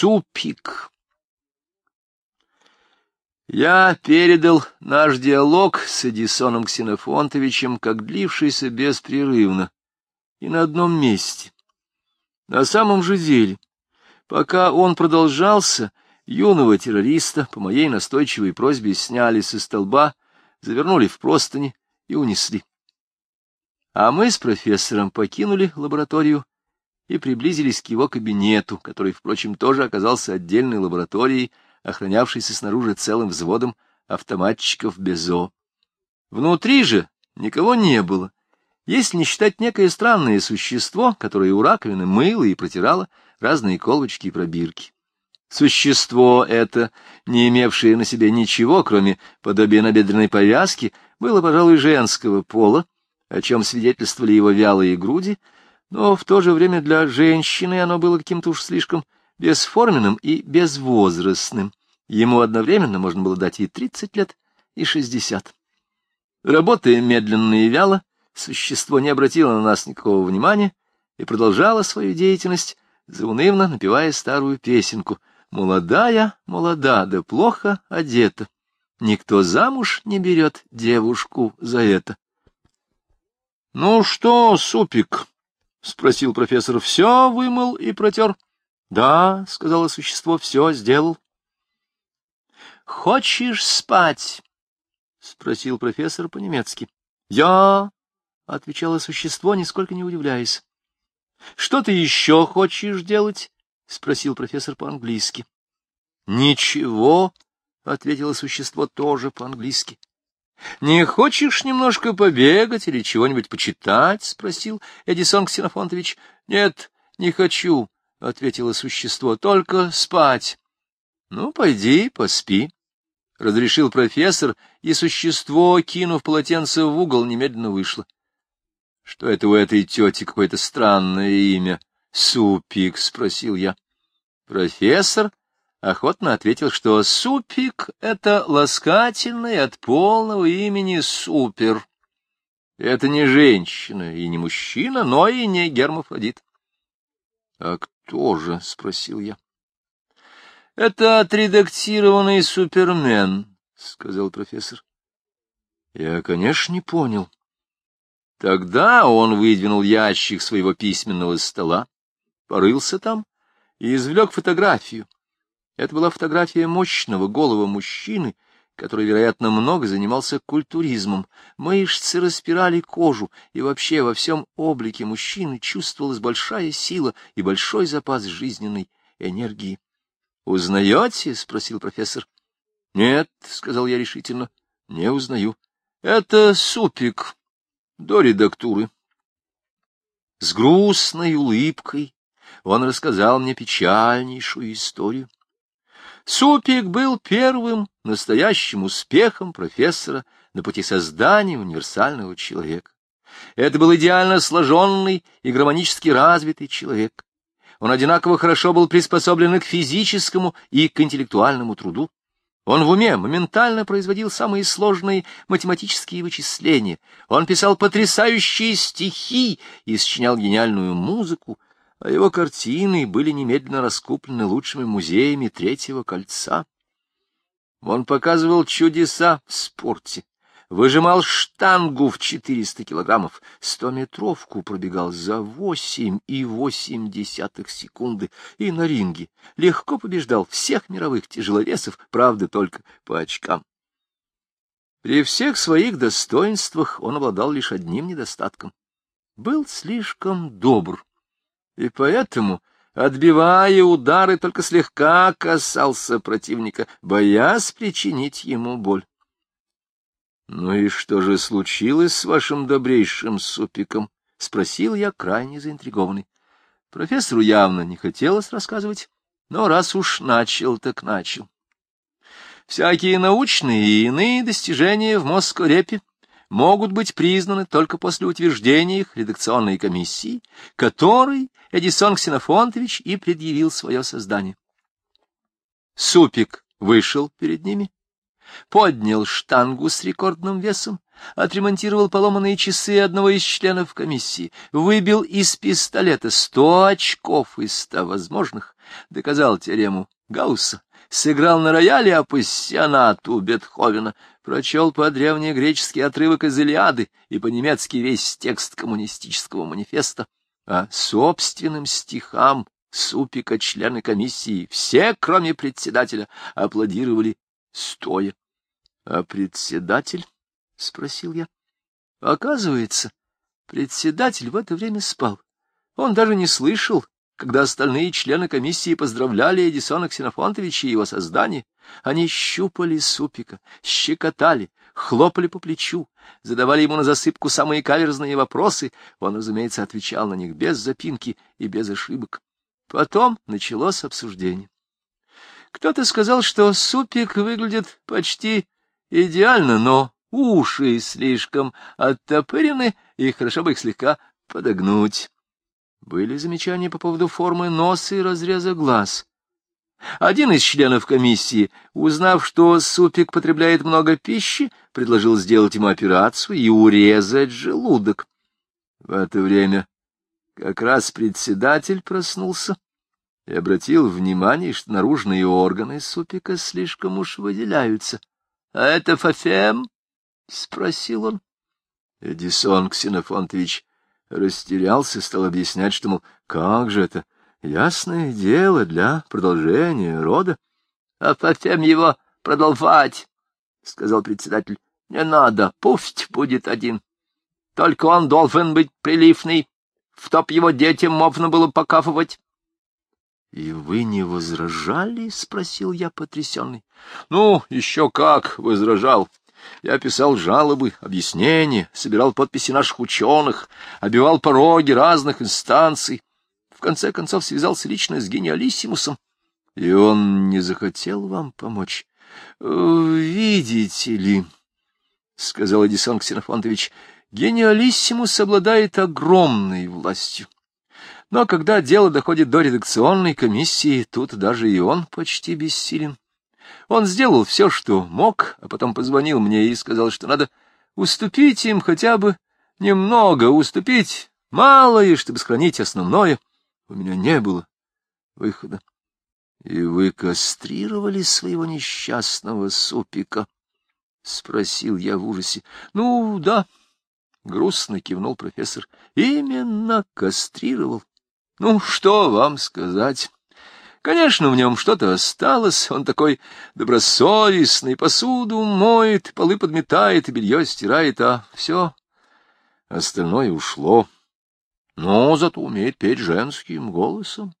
Супик. Я передал наш диалог с Эдисоном Ксенофонтовичем, как длившийся беспрерывно, и на одном месте. На самом же деле, пока он продолжался, юного террориста по моей настойчивой просьбе сняли со столба, завернули в простыни и унесли. А мы с профессором покинули лабораторию и приблизились к его кабинету, который, впрочем, тоже оказался отдельной лабораторией, охранявшейся снаружи целым взводом автоматчиков Безо. Внутри же никого не было, если не считать некое странное существо, которое у раковины мыло и протирало разные колбочки и пробирки. Существо это, не имевшее на себе ничего, кроме подобия набедренной повязки, было, пожалуй, женского пола, о чем свидетельствовали его вялые груди, но в то же время для женщины оно было каким-то уж слишком бесформенным и безвозрастным. Ему одновременно можно было дать и тридцать лет, и шестьдесят. Работая медленно и вяло, существо не обратило на нас никакого внимания и продолжало свою деятельность, заунывно напевая старую песенку «Молодая, молода, да плохо одета, никто замуж не берет девушку за это». — Ну что, супик? — спросил профессор. — Все вымыл и протер. — Да, — сказала существо, — все сделал. — Хочешь спать? — спросил профессор по-немецки. — Я, — отвечало существо, нисколько не удивляясь. — Что ты еще хочешь делать? — спросил профессор по-английски. — Ничего, — ответило существо тоже по-английски. — Не хочешь немножко побегать или чего-нибудь почитать? — спросил Эдисон Ксенофонтович. — Нет, не хочу, — ответило существо, — только спать. — Ну, пойди, поспи, — разрешил профессор, и существо, кинув полотенце в угол, немедленно вышло. — Что это у этой тети какое-то странное имя? — Супик, — спросил я. Профессор охотно ответил, что «супик» — это ласкательное от полного имени «супер». Это не женщина и не мужчина, но и не гермафродит. — А кто же? — спросил я. — Это отредактированный супермен, — сказал профессор. Я, конечно, не понял. Тогда он выдвинул ящик своего письменного стола, порылся там и извлек фотографию. Это была фотография мощного голого мужчины, который, вероятно, много занимался культуризмом. Мышцы распирали кожу, и вообще во всем облике мужчины чувствовалась большая сила и большой запас жизненной энергии. — Узнаете? — спросил профессор. — Нет, — сказал я решительно, — не узнаю. — Это Супик, до редактуры. С грустной улыбкой он рассказал мне печальнейшую историю. Супик был первым настоящим успехом профессора на пути создания универсального человека. Это был идеально сложенный и гармонически развитый человек. Он одинаково хорошо был приспособлен и к физическому, и к интеллектуальному труду. Он в уме моментально производил самые сложные математические вычисления. Он писал потрясающие стихи и сочинял гениальную музыку, а его картины были немедленно раскуплены лучшими музеями Третьего кольца. Он показывал чудеса в спорте, выжимал штангу в 400 килограммов, стометровку пробегал за восемь и восемь десятых секунды и на ринге легко побеждал всех мировых тяжеловесов, правда, только по очкам. При всех своих достоинствах он обладал лишь одним недостатком — был слишком добр и поэтому, отбивая удары, только слегка касался противника, боясь причинить ему боль. — Ну и что же случилось с вашим добрейшим супиком? — спросил я, крайне заинтригованный. Профессору явно не хотелось рассказывать, но раз уж начал, так начал. Всякие научные и иные достижения в Москорепе могут быть признаны только после утверждения их редакционной комиссии, которой Эдисон Ксенофонтович и предъявил свое создание. Супик вышел перед ними, поднял штангу с рекордным весом, отремонтировал поломанные часы одного из членов комиссии, выбил из пистолета сто очков из ста возможных, доказал теорему Гаусса, сыграл на рояле апассионату Бетховена, прочел по-древнегречески отрывок из Илиады и по-немецки весь текст коммунистического манифеста, а собственным стихам Супика члены комиссии, все, кроме председателя, аплодировали стоя. — А председатель? — спросил я. Оказывается, председатель в это время спал. Он даже не слышал, когда остальные члены комиссии поздравляли Эдисона Ксенофонтовича и его создание. Они щупали Супика, щекотали, хлопали по плечу, задавали ему на засыпку самые каверзные вопросы. Он, разумеется, отвечал на них без запинки и без ошибок. Потом началось обсуждение. Кто-то сказал, что Супик выглядит почти идеально, но уши слишком оттопырены, и хорошо бы их слегка подогнуть. Были замечания по поводу формы носа и разреза глаз. Один из членов комиссии, узнав, что Супик потребляет много пищи, предложил сделать ему операцию и урезать желудок. В это время как раз председатель проснулся и обратил внимание, что наружные органы Супика слишком уж выделяются. — А это Фафем? — спросил он. Эдисон Ксенофонтович растерялся, стал объяснять, что, мол, как же это, ясное дело для продолжения рода. — А Фафем его продолжать, — сказал председатель. — Не надо, пусть будет один. Только он должен быть приливный в топ его детям можно было покафывать. — И вы не возражали? — спросил я, потрясенный. — Ну, еще как возражал. Я писал жалобы, объяснения, собирал подписи наших ученых, обивал пороги разных инстанций. В конце концов связался лично с гениалиссимусом. И он не захотел вам помочь. — Видите ли, — сказал Эдисон Ксенофонтович, Гениалиссимус обладает огромной властью. Но когда дело доходит до редакционной комиссии, тут даже и он почти бессилен. Он сделал все, что мог, а потом позвонил мне и сказал, что надо уступить им хотя бы немного, уступить малое, чтобы сохранить основное. У меня не было выхода. И вы кастрировали своего несчастного супика? — спросил я в ужасе. — Ну, да, — грустно кивнул профессор. — Именно кастрировал. Ну, что вам сказать? Конечно, в нем что-то осталось. Он такой добросовестный, посуду моет, полы подметает и белье стирает, а все остальное ушло. Но зато умеет петь женским голосом.